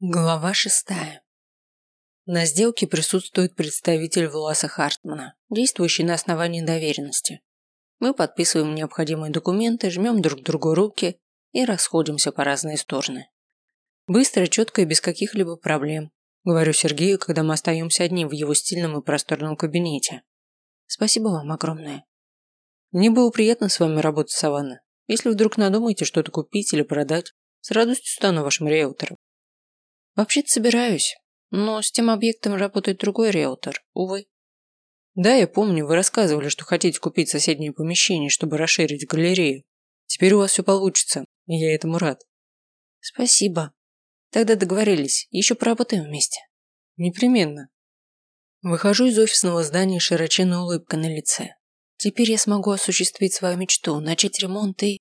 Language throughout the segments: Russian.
Глава шестая. На сделке присутствует представитель Власа Хартмана, действующий на основании доверенности. Мы подписываем необходимые документы, жмем друг другу руки и расходимся по разные стороны. Быстро, четко и без каких-либо проблем, говорю Сергею, когда мы остаемся одни в его стильном и просторном кабинете. Спасибо вам огромное. Мне было приятно с вами работать, Саванна. Если вдруг надумаете что-то купить или продать, с радостью стану вашим риэлтором. Вообще-то собираюсь, но с тем объектом работает другой риэлтор, увы. Да, я помню, вы рассказывали, что хотите купить соседнее помещение, чтобы расширить галерею. Теперь у вас все получится, и я этому рад. Спасибо. Тогда договорились, еще поработаем вместе. Непременно. Выхожу из офисного здания широченной улыбкой на лице. Теперь я смогу осуществить свою мечту, начать ремонт и...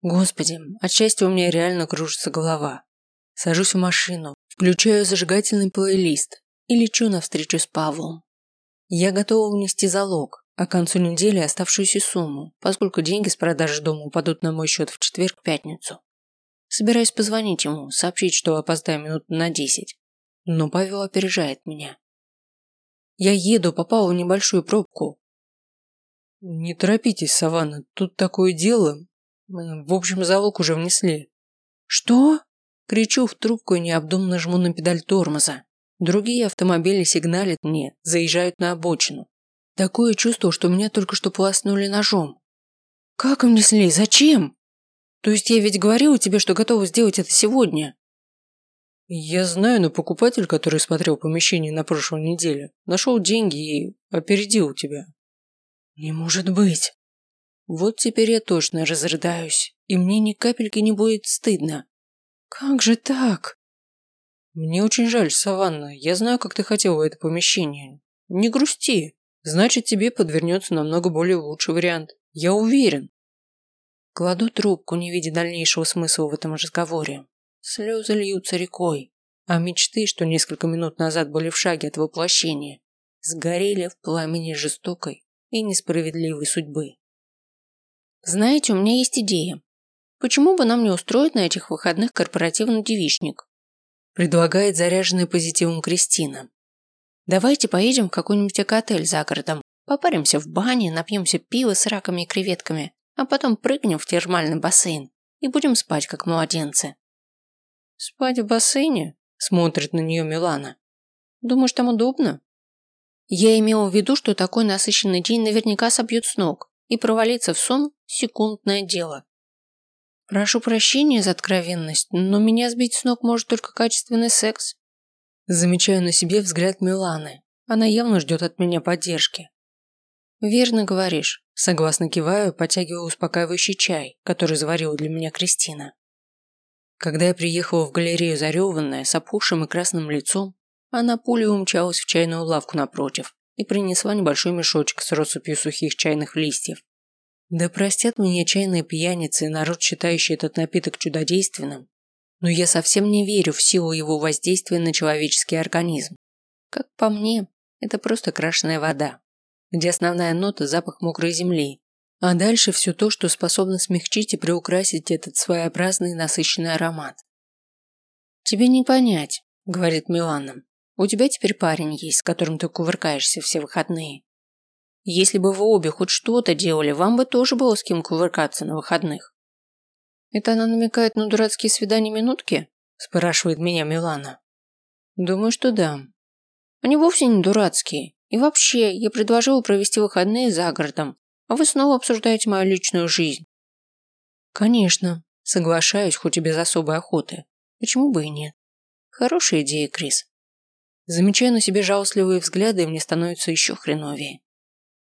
Господи, от счастья у меня реально кружится голова. Сажусь в машину, включаю зажигательный плейлист и лечу навстречу с Павлом. Я готова внести залог, а к концу недели оставшуюся сумму, поскольку деньги с продажи дома упадут на мой счет в четверг-пятницу. Собираюсь позвонить ему, сообщить, что опоздаю минут на десять. Но Павел опережает меня. Я еду, попал в небольшую пробку. Не торопитесь, Саванна, тут такое дело. В общем, залог уже внесли. Что? Кричу в трубку и необдуманно жму на педаль тормоза. Другие автомобили сигналят мне, заезжают на обочину. Такое чувство, что меня только что полоснули ножом. Как им несли? Зачем? То есть я ведь говорила тебе, что готова сделать это сегодня? Я знаю, но покупатель, который смотрел помещение на прошлой неделе, нашел деньги и опередил тебя. Не может быть. Вот теперь я точно разрыдаюсь, и мне ни капельки не будет стыдно. «Как же так?» «Мне очень жаль, Саванна. Я знаю, как ты хотела это помещение. Не грусти. Значит, тебе подвернется намного более лучший вариант. Я уверен». Кладу трубку, не видя дальнейшего смысла в этом разговоре. Слезы льются рекой, а мечты, что несколько минут назад были в шаге от воплощения, сгорели в пламени жестокой и несправедливой судьбы. «Знаете, у меня есть идея», Почему бы нам не устроить на этих выходных корпоративный девичник? Предлагает заряженная позитивом Кристина. Давайте поедем в какой-нибудь экотель за городом, попаримся в бане, напьемся пива с раками и креветками, а потом прыгнем в термальный бассейн и будем спать, как младенцы. Спать в бассейне? Смотрит на нее Милана. Думаешь, там удобно? Я имела в виду, что такой насыщенный день наверняка собьет с ног, и провалиться в сон – секундное дело. Прошу прощения за откровенность, но меня сбить с ног может только качественный секс. Замечаю на себе взгляд Миланы. Она явно ждет от меня поддержки. Верно говоришь. Согласно киваю, потягиваю успокаивающий чай, который заварила для меня Кристина. Когда я приехала в галерею зареванная, с опухшим и красным лицом, она пулей умчалась в чайную лавку напротив и принесла небольшой мешочек с россыпью сухих чайных листьев. Да простят меня чайные пьяницы и народ, считающий этот напиток чудодейственным, но я совсем не верю в силу его воздействия на человеческий организм. Как по мне, это просто крашеная вода, где основная нота – запах мокрой земли, а дальше все то, что способно смягчить и приукрасить этот своеобразный насыщенный аромат. «Тебе не понять», – говорит Милана. «У тебя теперь парень есть, с которым ты кувыркаешься все выходные. Если бы вы обе хоть что-то делали, вам бы тоже было с кем кувыркаться на выходных. Это она намекает на дурацкие свидания минутки? Спрашивает меня Милана. Думаю, что да. Они вовсе не дурацкие. И вообще, я предложила провести выходные за городом, а вы снова обсуждаете мою личную жизнь. Конечно, соглашаюсь, хоть и без особой охоты. Почему бы и нет? Хорошая идея, Крис. Замечаю на себе жалостливые взгляды, и мне становится еще хреновее.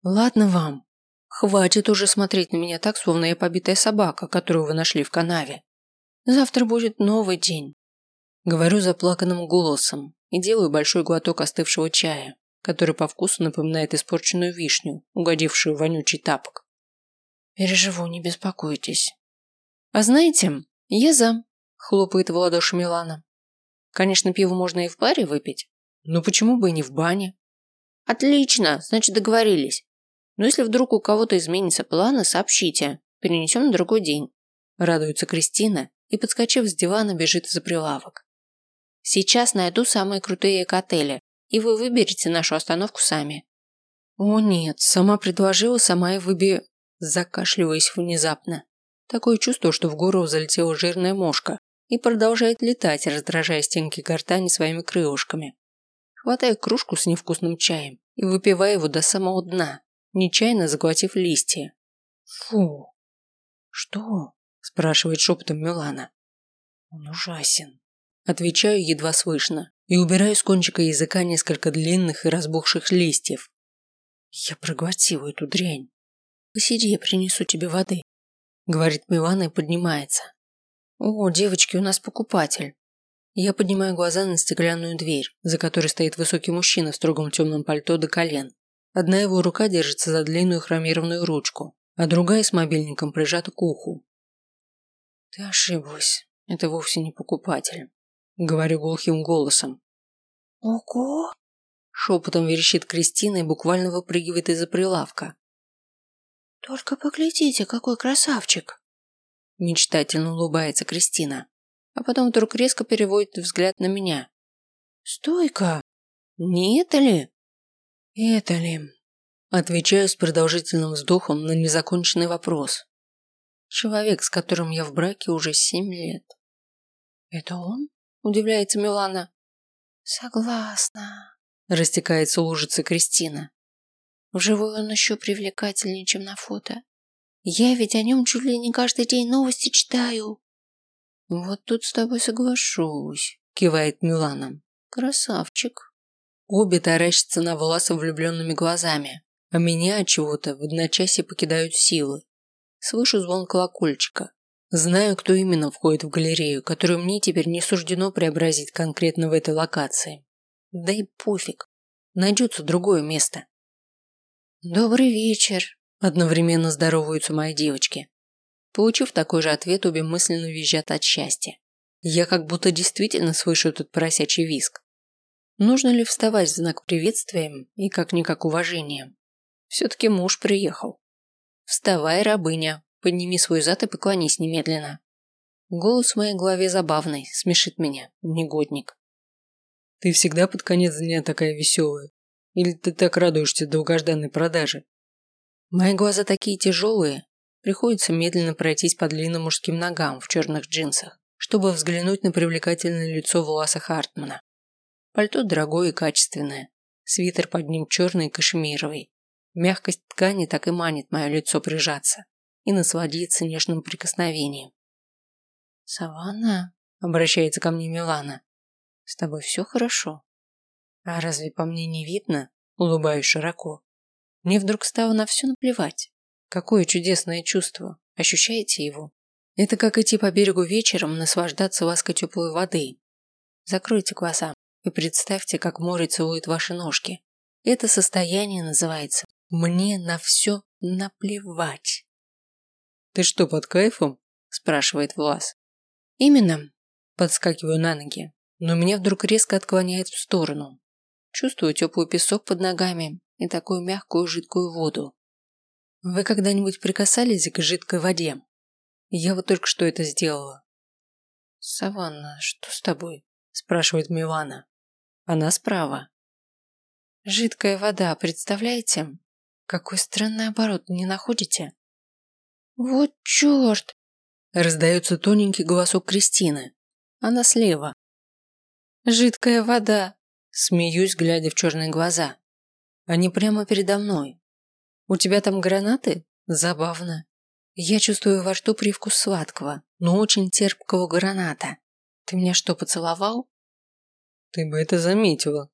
Ладно вам. Хватит уже смотреть на меня так, словно я побитая собака, которую вы нашли в канаве. Завтра будет новый день. Говорю заплаканным голосом и делаю большой глоток остывшего чая, который по вкусу напоминает испорченную вишню, угодившую в вонючий тапок. Переживу, не беспокойтесь. А знаете, я за, хлопает в ладоши Милана. Конечно, пиво можно и в баре выпить, но почему бы и не в бане? Отлично, значит договорились. Но если вдруг у кого-то изменится планы, сообщите. Перенесем на другой день. Радуется Кристина и, подскочив с дивана, бежит за прилавок. Сейчас найду самые крутые эко-отели, и вы выберете нашу остановку сами. О нет, сама предложила, сама и выби... Закашливаясь внезапно. Такое чувство, что в гору залетела жирная мошка и продолжает летать, раздражая стенки гортани своими крылышками. Хватаю кружку с невкусным чаем и выпиваю его до самого дна, нечаянно заглотив листья. Фу. Что? спрашивает шепотом Милана. Он ужасен. Отвечаю едва слышно и убираю с кончика языка несколько длинных и разбухших листьев. Я проглотила эту дрянь. Посиди, я принесу тебе воды, говорит Милана и поднимается. О, девочки, у нас покупатель. Я поднимаю глаза на стеклянную дверь, за которой стоит высокий мужчина в строгом темном пальто до колен. Одна его рука держится за длинную хромированную ручку, а другая с мобильником прижата к уху. Ты ошиблась. Это вовсе не покупатель. Говорю глухим голосом. Ого! Шепотом верещит Кристина и буквально выпрыгивает из-за прилавка. Только поглядите, какой красавчик! Мечтательно улыбается Кристина, а потом вдруг резко переводит взгляд на меня. Стойка! Не это ли? Это ли? Отвечаю с продолжительным вздохом на незаконченный вопрос. Человек, с которым я в браке уже семь лет. Это он? Удивляется Милана. Согласна. Растекается лужица Кристина. Вживую он еще привлекательнее, чем на фото. Я ведь о нем чуть ли не каждый день новости читаю. Вот тут с тобой соглашусь, кивает Милана. Красавчик. Обе таращатся на волосы влюбленными глазами, а меня от чего-то в одночасье покидают силы. Слышу звон колокольчика. Знаю, кто именно входит в галерею, которую мне теперь не суждено преобразить конкретно в этой локации. Да и пофиг. Найдется другое место. Добрый вечер. Одновременно здороваются мои девочки. Получив такой же ответ, обе мысленно визжат от счастья. Я как будто действительно слышу этот поросячий виск. Нужно ли вставать в знак приветствия и как-никак уважения? Все-таки муж приехал. Вставай, рабыня, подними свой зад и поклонись немедленно. Голос в моей голове забавный, смешит меня, негодник. Ты всегда под конец дня такая веселая? Или ты так радуешься долгожданной продаже? Мои глаза такие тяжелые, приходится медленно пройтись по длинным мужским ногам в черных джинсах, чтобы взглянуть на привлекательное лицо Власа Хартмана. Пальто дорогое и качественное, свитер под ним черный и кашемировый. Мягкость ткани так и манит мое лицо прижаться и насладиться нежным прикосновением. «Саванна?» – обращается ко мне Милана. С тобой все хорошо? А разве по мне не видно? Улыбаюсь широко. Мне вдруг стало на все наплевать. Какое чудесное чувство. Ощущаете его? Это как идти по берегу вечером, наслаждаться лаской теплой воды. Закройте глаза и представьте, как море целует ваши ножки. Это состояние называется «мне на все наплевать». «Ты что, под кайфом?» – спрашивает Влас. «Именно». Подскакиваю на ноги но меня вдруг резко отклоняет в сторону. Чувствую теплый песок под ногами и такую мягкую жидкую воду. Вы когда-нибудь прикасались к жидкой воде? Я вот только что это сделала. Саванна, что с тобой? спрашивает Милана. Она справа. Жидкая вода, представляете? Какой странный оборот, не находите? Вот черт! Раздается тоненький голосок Кристины. Она слева. Жидкая вода. Смеюсь, глядя в черные глаза. Они прямо передо мной. У тебя там гранаты? Забавно. Я чувствую во рту привкус сладкого, но очень терпкого граната. Ты меня что, поцеловал? Ты бы это заметила.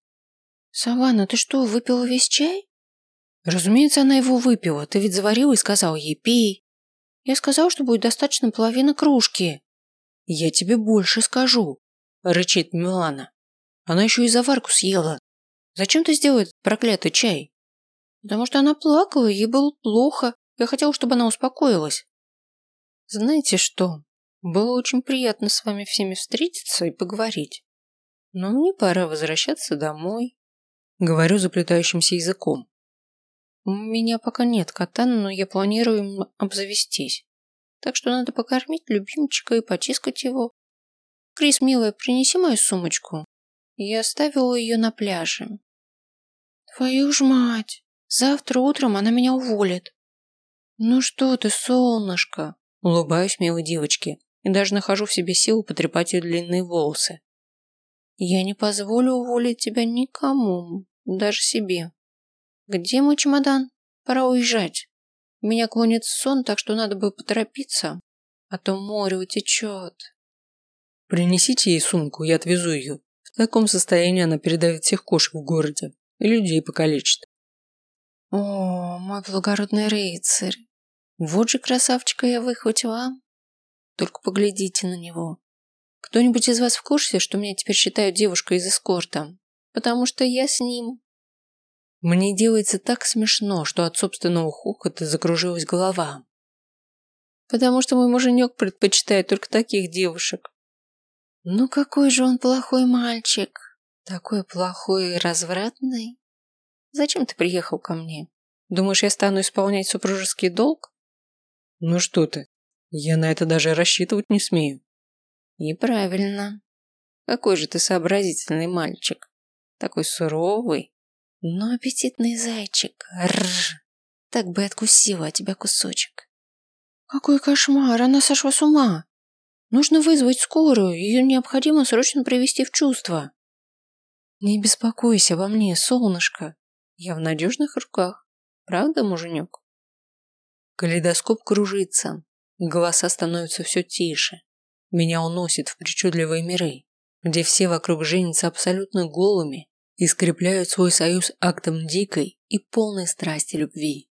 Саванна, ты что, выпила весь чай? Разумеется, она его выпила. Ты ведь заварила и сказал ей пей. Я сказал, что будет достаточно половины кружки. Я тебе больше скажу рычит Милана. Она еще и заварку съела. Зачем ты сделал проклятый чай? Потому что она плакала, ей было плохо. Я хотел, чтобы она успокоилась. Знаете что? Было очень приятно с вами всеми встретиться и поговорить. Но мне пора возвращаться домой. Говорю заплетающимся языком. У меня пока нет кота, но я планирую им обзавестись. Так что надо покормить любимчика и потискать его. Крис, милая, принеси мою сумочку. Я оставила ее на пляже. Твою ж мать, завтра утром она меня уволит. Ну что ты, солнышко? Улыбаюсь милой девочке и даже нахожу в себе силу потрепать ее длинные волосы. Я не позволю уволить тебя никому, даже себе. Где мой чемодан? Пора уезжать. Меня клонит сон, так что надо бы поторопиться, а то море утечет. Принесите ей сумку, я отвезу ее. В таком состоянии она передавит всех кошек в городе и людей покалечит. О, мой благородный рыцарь, вот же красавчика я выхватила. Только поглядите на него. Кто-нибудь из вас в курсе, что меня теперь считают девушкой из эскорта? Потому что я с ним. Мне делается так смешно, что от собственного хохота закружилась голова. Потому что мой муженек предпочитает только таких девушек. Ну какой же он плохой мальчик. Такой плохой и развратный. Зачем ты приехал ко мне? Думаешь, я стану исполнять супружеский долг? Ну что ты, я на это даже рассчитывать не смею. И правильно. Какой же ты сообразительный мальчик. Такой суровый, но аппетитный зайчик. Рррр. Так бы откусила от тебя кусочек. Какой кошмар, она сошла с ума. Нужно вызвать скорую, ее необходимо срочно привести в чувство. Не беспокойся обо мне, солнышко. Я в надежных руках. Правда, муженек? Калейдоскоп кружится. Голоса становятся все тише. Меня уносит в причудливые миры, где все вокруг женятся абсолютно голыми и скрепляют свой союз актом дикой и полной страсти любви.